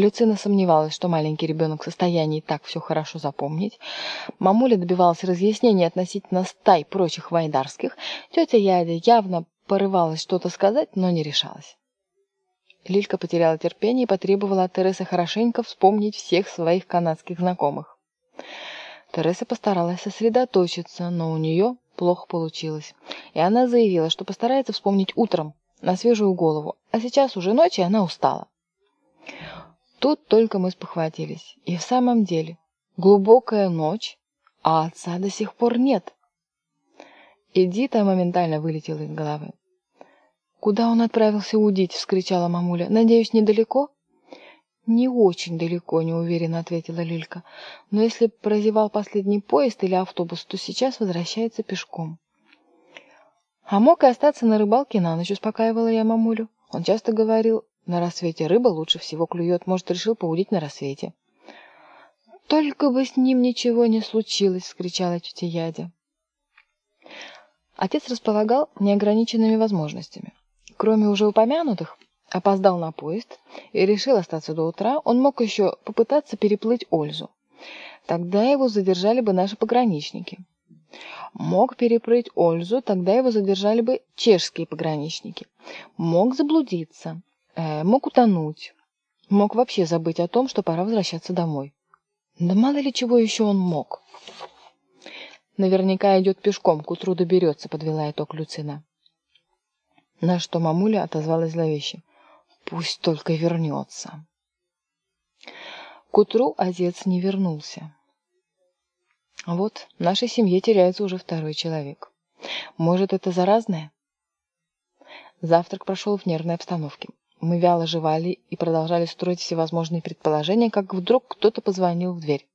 Люцина сомневалась, что маленький ребенок в состоянии так все хорошо запомнить. Мамуля добивалась разъяснений относительно стай прочих вайдарских. Тетя Ядя явно порывалась что-то сказать, но не решалась. Лилька потеряла терпение и потребовала от Тересы хорошенько вспомнить всех своих канадских знакомых. Тереса постаралась сосредоточиться, но у нее плохо получилось. И она заявила, что постарается вспомнить утром, на свежую голову, а сейчас уже ночь, и она устала. Тут только мы спохватились. И в самом деле, глубокая ночь, а отца до сих пор нет. Эдита моментально вылетела из головы. «Куда он отправился удить?» — вскричала мамуля. «Надеюсь, недалеко?» «Не очень далеко», — неуверенно ответила Лилька. «Но если прозевал последний поезд или автобус, то сейчас возвращается пешком». «А мог и остаться на рыбалке на ночь», — успокаивала я мамулю. Он часто говорил, на рассвете рыба лучше всего клюет. Может, решил поудить на рассвете. «Только бы с ним ничего не случилось!» — скричала тетя Ядя. Отец располагал неограниченными возможностями. Кроме уже упомянутых, опоздал на поезд и решил остаться до утра, он мог еще попытаться переплыть Ользу. Тогда его задержали бы наши пограничники. Мог переплыть Ользу, тогда его задержали бы чешские пограничники. Мог заблудиться. Э, мог утонуть. Мог вообще забыть о том, что пора возвращаться домой. Да мало ли чего еще он мог. Наверняка идет пешком, к утру доберется, подвела итог Люцина. На что мамуля отозвалась зловеще. Пусть только вернется. К утру отец не вернулся. Вот, в нашей семье теряется уже второй человек. Может, это заразное? Завтрак прошел в нервной обстановке. Мы вяло жевали и продолжали строить всевозможные предположения, как вдруг кто-то позвонил в дверь.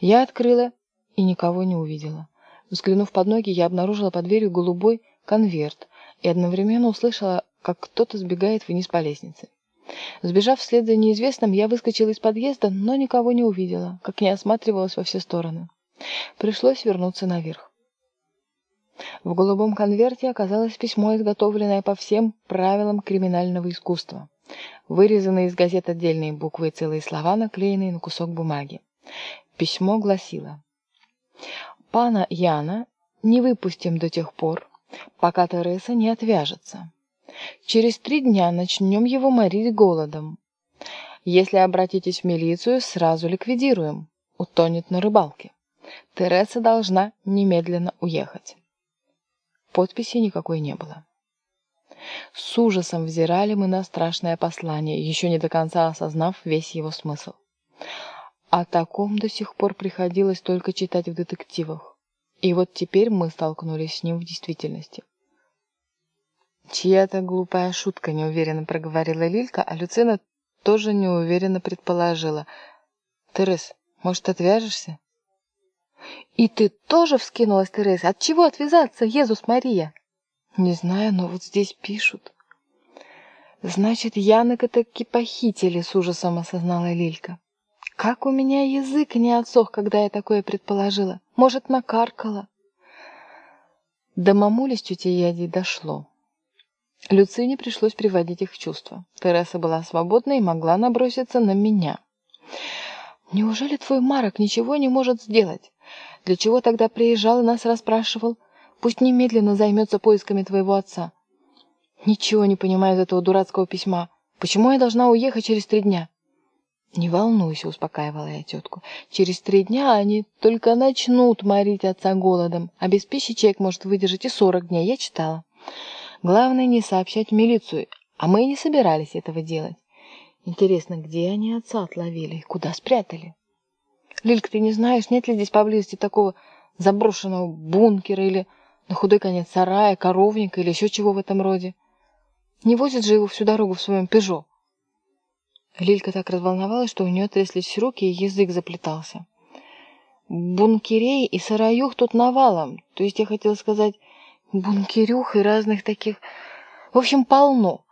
Я открыла и никого не увидела. Взглянув под ноги, я обнаружила под дверью голубой конверт и одновременно услышала, как кто-то сбегает вниз по лестнице. Сбежав вслед за неизвестным, я выскочила из подъезда, но никого не увидела, как не осматривалась во все стороны. Пришлось вернуться наверх. В голубом конверте оказалось письмо, изготовленное по всем правилам криминального искусства. Вырезанные из газет отдельные буквы и целые слова, наклеенные на кусок бумаги. Письмо гласило «Пана Яна не выпустим до тех пор, пока Тереса не отвяжется. Через три дня начнем его морить голодом. Если обратитесь в милицию, сразу ликвидируем. Утонет на рыбалке. Тереса должна немедленно уехать». Подписи никакой не было. С ужасом взирали мы на страшное послание, еще не до конца осознав весь его смысл. О таком до сих пор приходилось только читать в детективах. И вот теперь мы столкнулись с ним в действительности. Чья-то глупая шутка, неуверенно проговорила Лилька, а Люцина тоже неуверенно предположила. «Терес, может, отвяжешься?» «И ты тоже вскинулась, Тереза? От чего отвязаться, Езус Мария?» «Не знаю, но вот здесь пишут». «Значит, Янок таки похитили», — с ужасом осознала Лилька. «Как у меня язык не отсох, когда я такое предположила? Может, накаркала?» До мамули с тетей Ядей дошло. Люцине пришлось приводить их в чувство. Тереса была свободна и могла наброситься на меня. «Неужели твой Марок ничего не может сделать? Для чего тогда приезжал и нас расспрашивал? Пусть немедленно займется поисками твоего отца. Ничего не понимаю из этого дурацкого письма. Почему я должна уехать через три дня? Не волнуйся, успокаивала я тетку. Через три дня они только начнут морить отца голодом. А без пищи человек может выдержать и сорок дней, я читала. Главное не сообщать в милицию, а мы и не собирались этого делать. Интересно, где они отца отловили? Куда спрятали? Лилька, ты не знаешь, нет ли здесь поблизости такого заброшенного бункера или на худой конец сарая, коровника или еще чего в этом роде? Не возит же его всю дорогу в своем «Пежо». Лилька так разволновалась, что у нее тряслись руки и язык заплетался. Бункерей и сараюх тут навалом. То есть я хотела сказать бункерюх и разных таких... В общем, полно.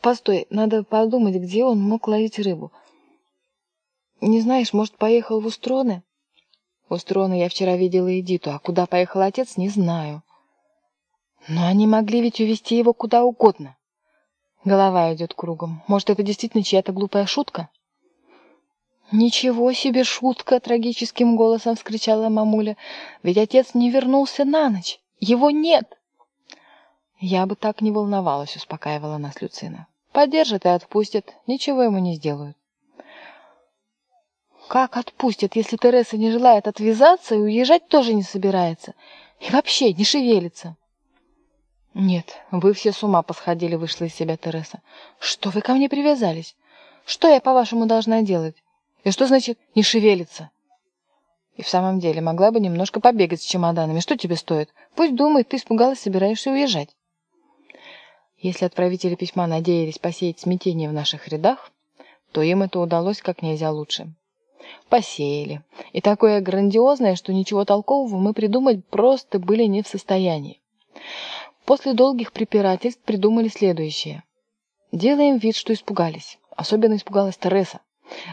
Постой, надо подумать, где он мог ловить рыбу. Не знаешь, может, поехал в Устроны? В Устроны я вчера видела Эдиту, а куда поехал отец, не знаю. Но они могли ведь увезти его куда угодно. Голова идет кругом. Может, это действительно чья-то глупая шутка? «Ничего себе шутка!» — трагическим голосом вскричала мамуля. «Ведь отец не вернулся на ночь! Его нет!» «Я бы так не волновалась», — успокаивала нас Люцина. «Поддержат и отпустят, ничего ему не сделают». «Как отпустят, если Тереса не желает отвязаться и уезжать тоже не собирается? И вообще не шевелится?» «Нет, вы все с ума посходили», — вышла из себя Тереса. «Что вы ко мне привязались? Что я, по-вашему, должна делать? И что значит «не шевелиться»?» И в самом деле, могла бы немножко побегать с чемоданами. Что тебе стоит? Пусть думает, ты испугалась, собираешься уезжать. Если отправители письма надеялись посеять смятение в наших рядах, то им это удалось как нельзя лучше. Посеяли. И такое грандиозное, что ничего толкового мы придумать просто были не в состоянии. После долгих препирательств придумали следующее. Делаем вид, что испугались. Особенно испугалась Тереса.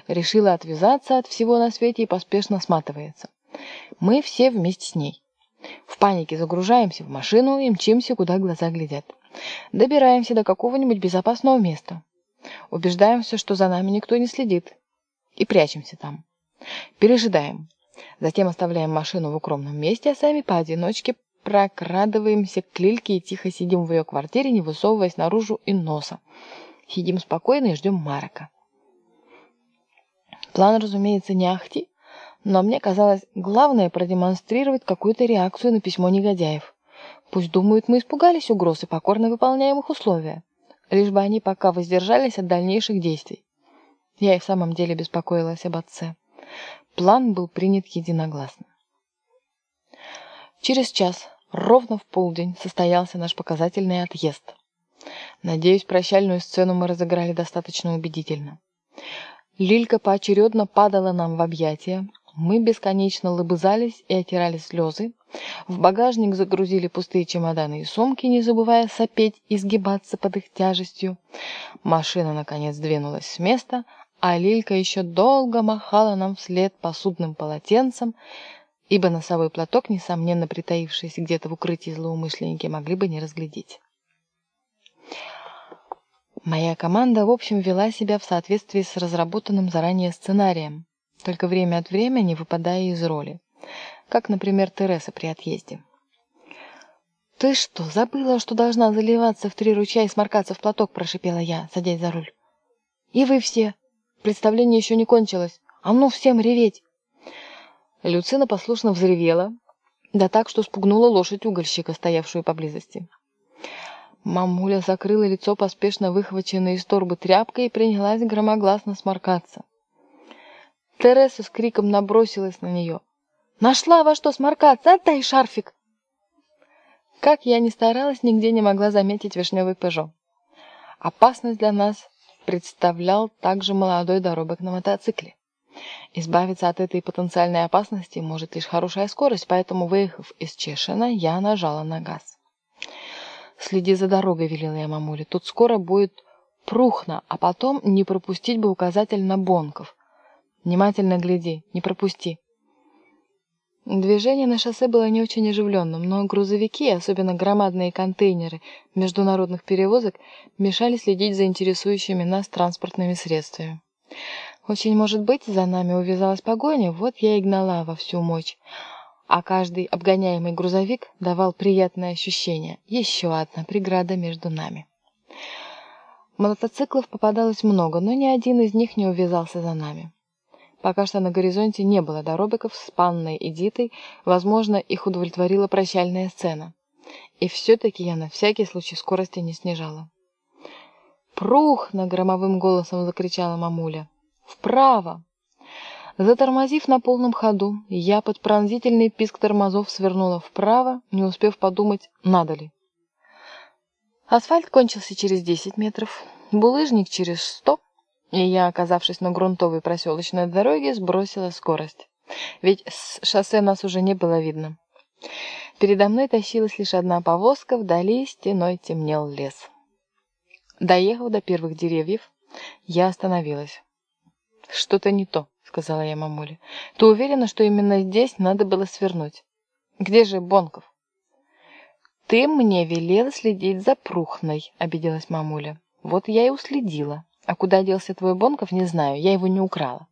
Решила отвязаться от всего на свете и поспешно сматывается. Мы все вместе с ней. В панике загружаемся в машину и мчимся, куда глаза глядят. Добираемся до какого-нибудь безопасного места. Убеждаемся, что за нами никто не следит. И прячемся там. Пережидаем. Затем оставляем машину в укромном месте, а сами поодиночке прокрадываемся к Лильке и тихо сидим в ее квартире, не высовываясь наружу и носа. Сидим спокойно и ждем Марка. План, разумеется, не ахти, но мне казалось, главное продемонстрировать какую-то реакцию на письмо негодяев. Пусть думают, мы испугались угроз и покорно выполняем их условия, лишь бы они пока воздержались от дальнейших действий. Я и в самом деле беспокоилась об отце. План был принят единогласно. Через час Ровно в полдень состоялся наш показательный отъезд. Надеюсь, прощальную сцену мы разыграли достаточно убедительно. Лилька поочередно падала нам в объятия, мы бесконечно лобызались и отирали слезы. В багажник загрузили пустые чемоданы и сумки, не забывая сопеть и сгибаться под их тяжестью. Машина, наконец, двинулась с места, а Лилька еще долго махала нам вслед посудным полотенцем, ибо носовой платок, несомненно притаившийся где-то в укрытии злоумышленники, могли бы не разглядеть. Моя команда, в общем, вела себя в соответствии с разработанным заранее сценарием, только время от времени выпадая из роли, как, например, Тереса при отъезде. «Ты что, забыла, что должна заливаться в три ручья и сморкаться в платок?» – прошипела я, садясь за руль. «И вы все! Представление еще не кончилось! А ну всем реветь!» Люцина послушно взревела, да так, что спугнула лошадь угольщика, стоявшую поблизости. Мамуля закрыла лицо поспешно выхваченной из торбы тряпкой и принялась громогласно сморкаться. Тереса с криком набросилась на нее. «Нашла во что сморкаться! Отдай шарфик!» Как я ни старалась, нигде не могла заметить вишневый «Пежо». Опасность для нас представлял также молодой доробок на мотоцикле. Избавиться от этой потенциальной опасности может лишь хорошая скорость, поэтому, выехав из Чешина, я нажала на газ. «Следи за дорогой», — велела я мамуле. «Тут скоро будет прухно, а потом не пропустить бы указатель на Бонков. Внимательно гляди, не пропусти». Движение на шоссе было не очень оживленным, но грузовики, особенно громадные контейнеры международных перевозок, мешали следить за интересующими нас транспортными средствами. Очень может быть, за нами увязалась погоня, вот я и гнала во всю мощь. А каждый обгоняемый грузовик давал приятное ощущение. Еще одна преграда между нами. Мотоциклов попадалось много, но ни один из них не увязался за нами. Пока что на горизонте не было доробиков с Панной и Дитой, возможно, их удовлетворила прощальная сцена. И все-таки я на всякий случай скорости не снижала. «Прух!» — на громовым голосом закричала мамуля. Вправо!» Затормозив на полном ходу, я под пронзительный писк тормозов свернула вправо, не успев подумать, надо ли. Асфальт кончился через 10 метров, булыжник через 100, и я, оказавшись на грунтовой проселочной дороге, сбросила скорость. Ведь с шоссе нас уже не было видно. Передо мной тащилась лишь одна повозка, вдали стеной темнел лес. Доехав до первых деревьев, я остановилась. «Что-то не то», — сказала я мамуле. «Ты уверена, что именно здесь надо было свернуть? Где же Бонков?» «Ты мне велела следить за Прухной», — обиделась мамуля. Вот я и уследила. А куда делся твой Бонков, не знаю, я его не украла.